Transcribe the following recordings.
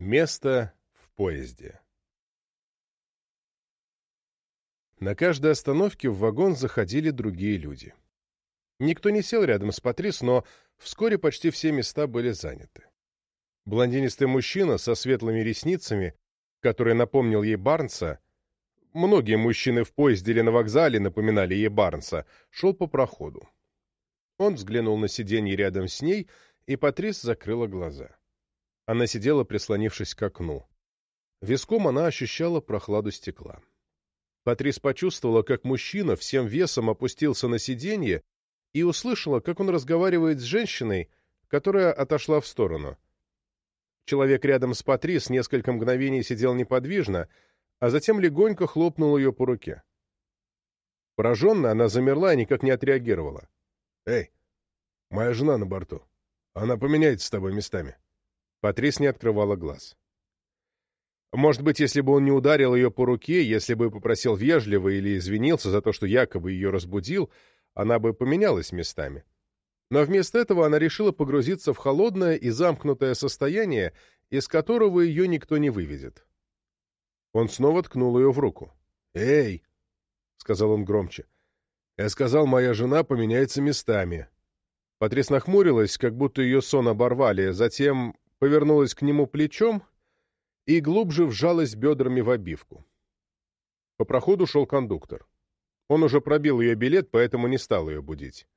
Место в поезде. На каждой остановке в вагон заходили другие люди. Никто не сел рядом с Патрис, но вскоре почти все места были заняты. Блондинистый мужчина со светлыми ресницами, который напомнил ей Барнса, многие мужчины в поезде или на вокзале напоминали ей Барнса, шел по проходу. Он взглянул на сиденье рядом с ней, и Патрис закрыла глаза. Она сидела, прислонившись к окну. Виском она ощущала прохладу стекла. Патрис почувствовала, как мужчина всем весом опустился на сиденье и услышала, как он разговаривает с женщиной, которая отошла в сторону. Человек рядом с Патрис несколько мгновений сидел неподвижно, а затем легонько хлопнул ее по руке. Пораженно она замерла и никак не отреагировала. «Эй, моя жена на борту. Она поменяется с тобой местами». Патрис не открывала глаз. Может быть, если бы он не ударил ее по руке, если бы попросил вежливо или извинился за то, что якобы ее разбудил, она бы поменялась местами. Но вместо этого она решила погрузиться в холодное и замкнутое состояние, из которого ее никто не выведет. Он снова ткнул ее в руку. «Эй!» — сказал он громче. «Я сказал, моя жена поменяется местами». Патрис нахмурилась, как будто ее сон оборвали, затем повернулась к нему плечом и глубже вжалась бедрами в обивку. По проходу шел кондуктор. Он уже пробил ее билет, поэтому не стал ее будить.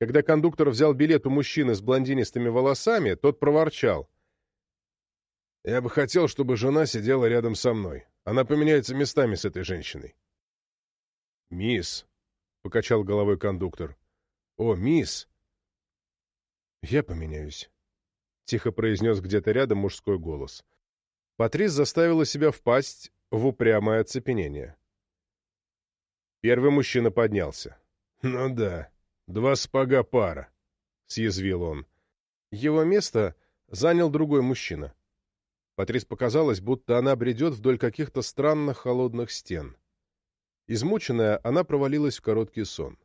Когда кондуктор взял билет у мужчины с блондинистыми волосами, тот проворчал. «Я бы хотел, чтобы жена сидела рядом со мной. Она поменяется местами с этой женщиной». «Мисс», — покачал головой кондуктор. «О, мисс!» «Я поменяюсь» тихо произнес где-то рядом мужской голос. Патрис заставила себя впасть в упрямое оцепенение. Первый мужчина поднялся. «Ну да, два спага пара», — съязвил он. Его место занял другой мужчина. Патрис показалось, будто она бредет вдоль каких-то странных холодных стен. Измученная, она провалилась в короткий сон.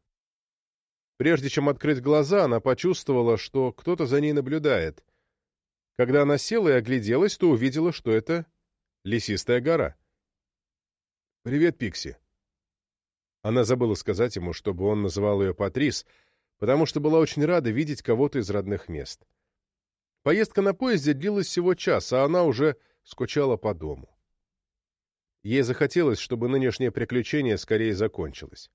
Прежде чем открыть глаза, она почувствовала, что кто-то за ней наблюдает, когда она села и огляделась, то увидела, что это лесистая гора. «Привет, Пикси». Она забыла сказать ему, чтобы он называл ее Патрис, потому что была очень рада видеть кого-то из родных мест. Поездка на поезде длилась всего час, а она уже скучала по дому. Ей захотелось, чтобы нынешнее приключение скорее закончилось.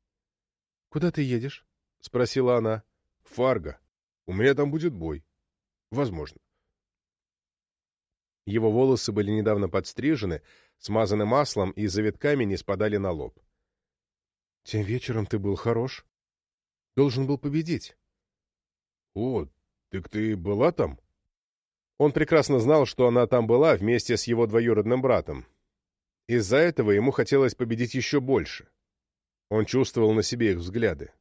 «Куда ты едешь?» — спросила она. «Фарго. У меня там будет бой. Возможно». Его волосы были недавно подстрижены, смазаны маслом и завитками не спадали на лоб. «Тем вечером ты был хорош. Должен был победить». «О, так ты была там?» Он прекрасно знал, что она там была вместе с его двоюродным братом. Из-за этого ему хотелось победить еще больше. Он чувствовал на себе их взгляды.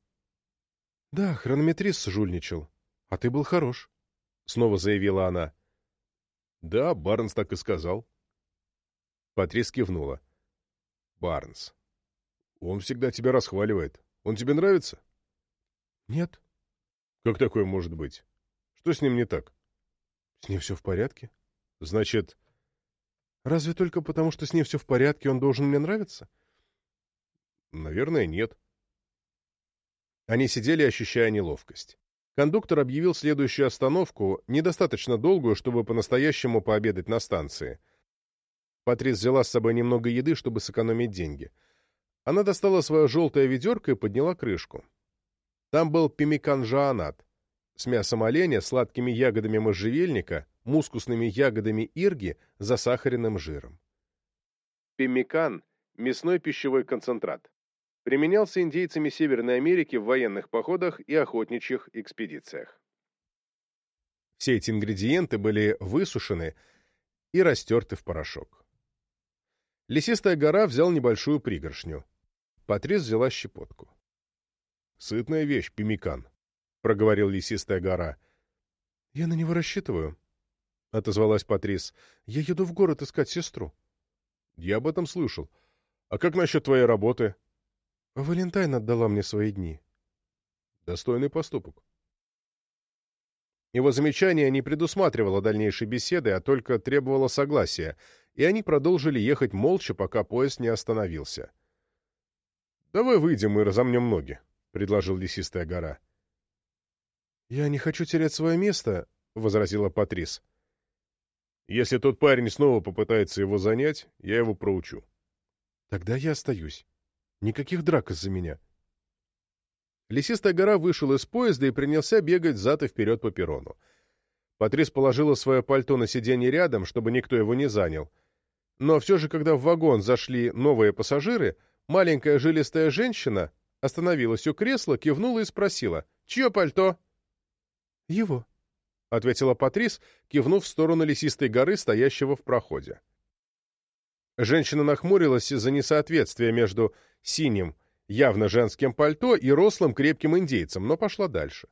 «Да, хронометрист жульничал. А ты был хорош», — снова заявила она. Да, Барнс так и сказал. Патрис кивнула. Барнс. Он всегда тебя расхваливает. Он тебе нравится? Нет. Как такое может быть? Что с ним не так? С ним все в порядке. Значит... Разве только потому, что с ним все в порядке, он должен мне нравиться? Наверное, нет. Они сидели, ощущая неловкость. Кондуктор объявил следующую остановку, недостаточно долгую, чтобы по-настоящему пообедать на станции. Патрис взяла с собой немного еды, чтобы сэкономить деньги. Она достала свое желтое ведерко и подняла крышку. Там был пимикан-жаанат с мясом оленя, сладкими ягодами можжевельника, мускусными ягодами ирги, засахаренным жиром. Пимикан – мясной пищевой концентрат применялся индейцами Северной Америки в военных походах и охотничьих экспедициях. Все эти ингредиенты были высушены и растерты в порошок. Лесистая гора взял небольшую пригоршню. Патрис взяла щепотку. «Сытная вещь, пимикан», — проговорил лесистая гора. «Я на него рассчитываю», — отозвалась Патрис. «Я еду в город искать сестру». «Я об этом слышал. А как насчет твоей работы?» Валентайн отдала мне свои дни. Достойный поступок. Его замечание не предусматривало дальнейшей беседы, а только требовало согласия, и они продолжили ехать молча, пока поезд не остановился. «Давай выйдем и разомнем ноги», — предложил лесистая гора. «Я не хочу терять свое место», — возразила Патрис. «Если тот парень снова попытается его занять, я его проучу». «Тогда я остаюсь. Никаких драк из-за меня». Лесистая гора вышел из поезда и принялся бегать зад и вперед по перрону. Патрис положила свое пальто на сиденье рядом, чтобы никто его не занял. Но все же, когда в вагон зашли новые пассажиры, маленькая жилистая женщина остановилась у кресла, кивнула и спросила, «Чье пальто?» «Его», — ответила Патрис, кивнув в сторону лесистой горы, стоящего в проходе. Женщина нахмурилась из-за несоответствия между синим явно женским пальто и рослым крепким индейцем, но пошла дальше.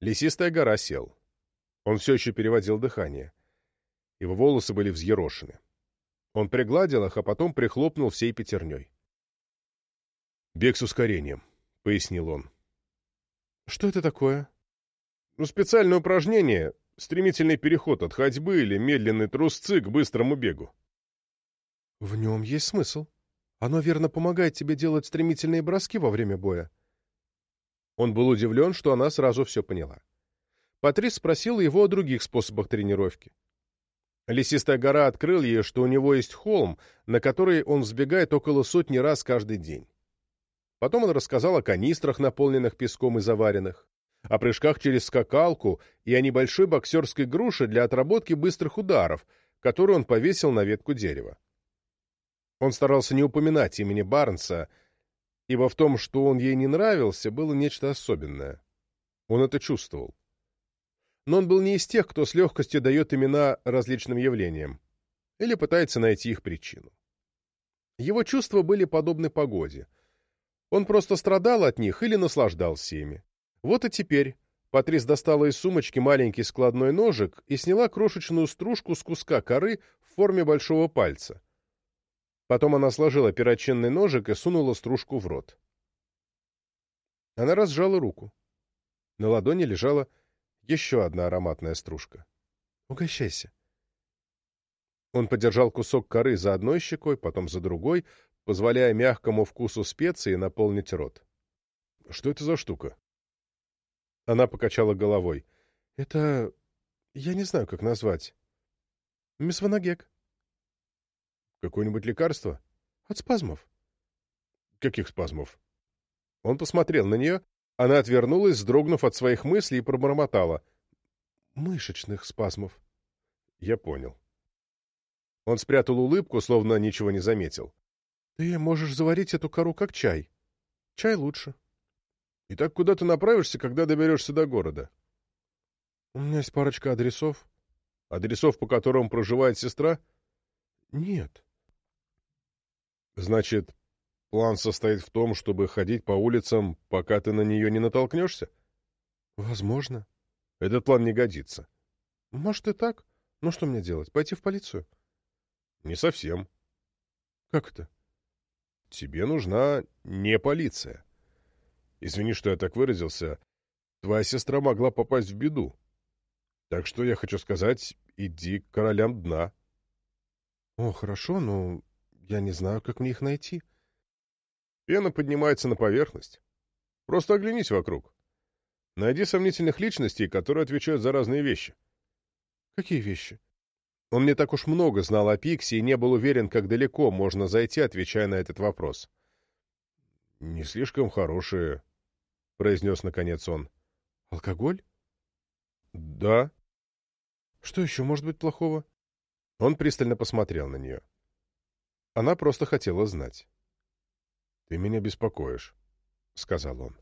Лесистая гора сел. Он все еще переводил дыхание. Его волосы были взъерошены. Он пригладил их, а потом прихлопнул всей пятерней. «Бег с ускорением», — пояснил он. «Что это такое?» «Ну, специальное упражнение, стремительный переход от ходьбы или медленный трусцы к быстрому бегу». «В нем есть смысл», оно верно помогает тебе делать стремительные броски во время боя. Он был удивлен, что она сразу все поняла. Патрис спросил его о других способах тренировки. Лесистая гора открыл ей, что у него есть холм, на который он взбегает около сотни раз каждый день. Потом он рассказал о канистрах, наполненных песком и заваренных, о прыжках через скакалку и о небольшой боксерской груше для отработки быстрых ударов, которую он повесил на ветку дерева. Он старался не упоминать имени Барнса, ибо в том, что он ей не нравился, было нечто особенное. Он это чувствовал. Но он был не из тех, кто с легкостью дает имена различным явлениям или пытается найти их причину. Его чувства были подобны погоде. Он просто страдал от них или наслаждался ими. Вот и теперь Патрис достала из сумочки маленький складной ножик и сняла крошечную стружку с куска коры в форме большого пальца. Потом она сложила перочинный ножик и сунула стружку в рот. Она разжала руку. На ладони лежала еще одна ароматная стружка. «Угощайся». Он подержал кусок коры за одной щекой, потом за другой, позволяя мягкому вкусу специи наполнить рот. «Что это за штука?» Она покачала головой. «Это... я не знаю, как назвать. Мисванагек». Какое-нибудь лекарство? От спазмов. Каких спазмов? Он посмотрел на нее, она отвернулась, вздрогнув от своих мыслей, и пробормотала. Мышечных спазмов. Я понял. Он спрятал улыбку, словно ничего не заметил. Ты можешь заварить эту кору как чай. Чай лучше. Итак, куда ты направишься, когда доберешься до города? У меня есть парочка адресов. Адресов, по которым проживает сестра? Нет. Значит, план состоит в том, чтобы ходить по улицам, пока ты на нее не натолкнешься? Возможно. Этот план не годится. Может и так. Но что мне делать? Пойти в полицию? Не совсем. Как это? Тебе нужна не полиция. Извини, что я так выразился. Твоя сестра могла попасть в беду. Так что я хочу сказать, иди к королям дна. О, хорошо, но я не знаю, как мне их найти. Пена поднимается на поверхность. Просто оглянись вокруг. Найди сомнительных личностей, которые отвечают за разные вещи. Какие вещи? Он не так уж много знал о Пикси и не был уверен, как далеко можно зайти, отвечая на этот вопрос. «Не слишком хорошие», — произнес наконец он. «Алкоголь?» «Да». «Что еще может быть плохого?» Он пристально посмотрел на нее. Она просто хотела знать. «Ты меня беспокоишь», — сказал он.